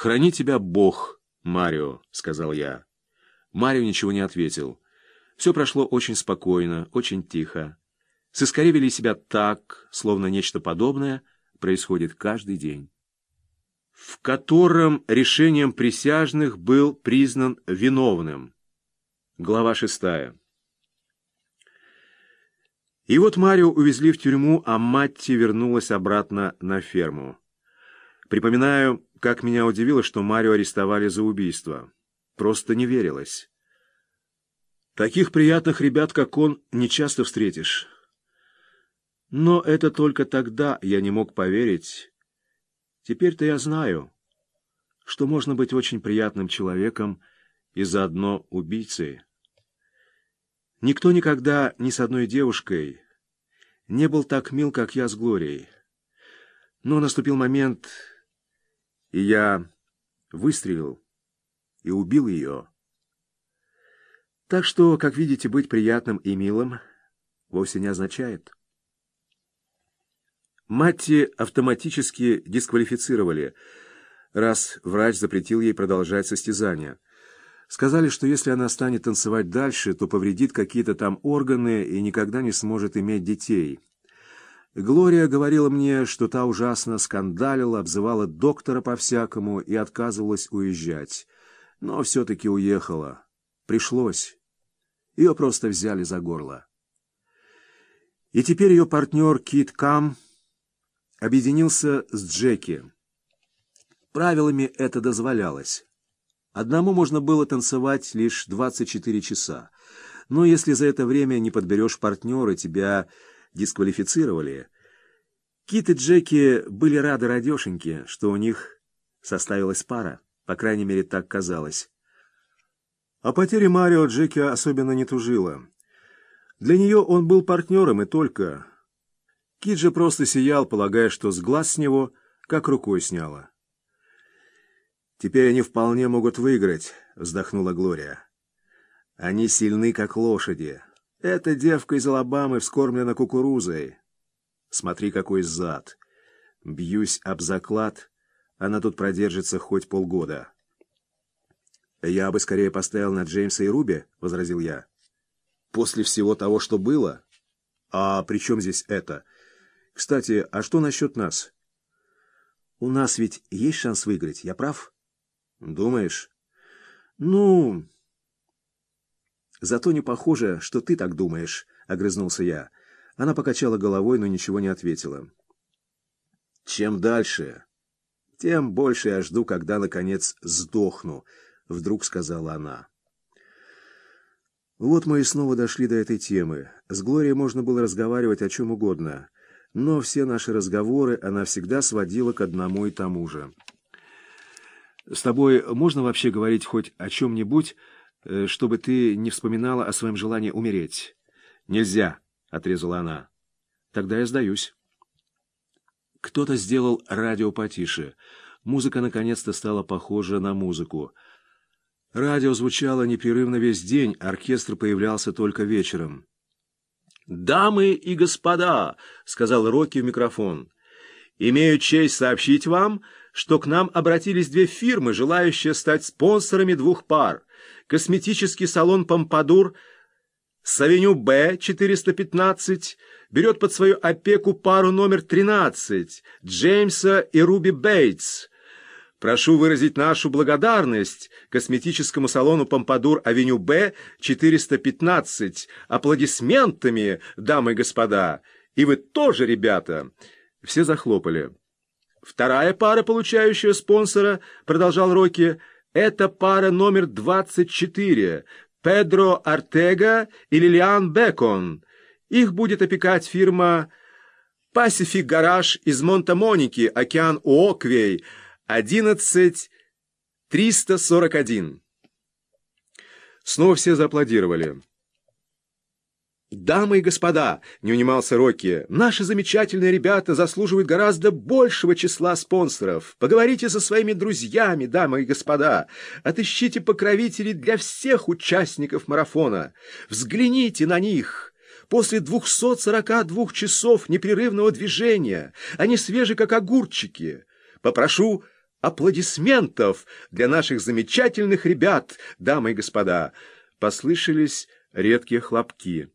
«Храни тебя Бог, Марио», — сказал я. Марио ничего не ответил. Все прошло очень спокойно, очень тихо. Сыскари вели себя так, словно нечто подобное происходит каждый день. В котором решением присяжных был признан виновным. Глава шестая. И вот Марио увезли в тюрьму, а Матти вернулась обратно на ферму. Припоминаю, как меня удивило, что Марио арестовали за убийство. Просто не верилось. Таких приятных ребят, как он, не часто встретишь. Но это только тогда я не мог поверить. Теперь-то я знаю, что можно быть очень приятным человеком и заодно убийцей. Никто никогда ни с одной девушкой не был так мил, как я с Глорией. Но наступил момент, и я выстрелил и убил ее. Так что, как видите, быть приятным и милым вовсе не означает. Матти автоматически дисквалифицировали, раз врач запретил ей продолжать состязания. Сказали, что если она станет танцевать дальше, то повредит какие-то там органы и никогда не сможет иметь детей. Глория говорила мне, что та ужасно скандалила, обзывала доктора по-всякому и отказывалась уезжать. Но все-таки уехала. Пришлось. Ее просто взяли за горло. И теперь ее партнер Кит Кам объединился с Джеки. Правилами это дозволялось. Одному можно было танцевать лишь 24 часа. Но если за это время не подберешь партнера, тебя дисквалифицировали. Кит и Джеки были рады радешеньке, что у них составилась пара. По крайней мере, так казалось. О потере Марио Джеки особенно не тужила. Для нее он был партнером и только. Кит же просто сиял, полагая, что с глаз с него как рукой сняло. «Теперь они вполне могут выиграть», — вздохнула Глория. «Они сильны, как лошади. Эта девка из Алабамы вскормлена кукурузой. Смотри, какой зад. Бьюсь об заклад, она тут продержится хоть полгода». «Я бы скорее поставил на Джеймса и Руби», — возразил я. «После всего того, что было? А при чем здесь это? Кстати, а что насчет нас?» «У нас ведь есть шанс выиграть, я прав?» «Думаешь?» «Ну...» «Зато не похоже, что ты так думаешь», — огрызнулся я. Она покачала головой, но ничего не ответила. «Чем дальше, тем больше я жду, когда, наконец, сдохну», вдруг сказала она. Вот мы и снова дошли до этой темы. С Глорией можно было разговаривать о чем угодно, но все наши разговоры она всегда сводила к одному и тому же. «С тобой можно вообще говорить хоть о чем-нибудь, э, чтобы ты не вспоминала о своем желании умереть?» «Нельзя», — отрезала она. «Тогда я сдаюсь». Кто-то сделал радио потише. Музыка наконец-то стала похожа на музыку — Радио звучало непрерывно весь день, оркестр появлялся только вечером. «Дамы и господа», — сказал Рокки в микрофон, — «имею честь сообщить вам, что к нам обратились две фирмы, желающие стать спонсорами двух пар. Косметический салон «Помпадур» с авеню Б 415 берет под свою опеку пару номер 13 Джеймса и Руби Бейтс, Прошу выразить нашу благодарность косметическому салону «Помпадур Авеню Б» 415 аплодисментами, дамы и господа. И вы тоже, ребята. Все захлопали. Вторая пара, получающая спонсора, продолжал Рокки, это пара номер 24, Педро Артега и Лилиан Бекон. Их будет опекать фирма Pacific Garage из Монта-Моники, океан Уоквей, Одиннадцать триста сорок один. Снова все зааплодировали. «Дамы и господа!» — не унимался Рокки. «Наши замечательные ребята заслуживают гораздо большего числа спонсоров. Поговорите со своими друзьями, дамы и господа. Отыщите покровителей для всех участников марафона. Взгляните на них!» После двухсот сорока двух часов непрерывного движения они свежи, как огурчики. Попрошу аплодисментов для наших замечательных ребят, дамы и господа!» Послышались редкие хлопки.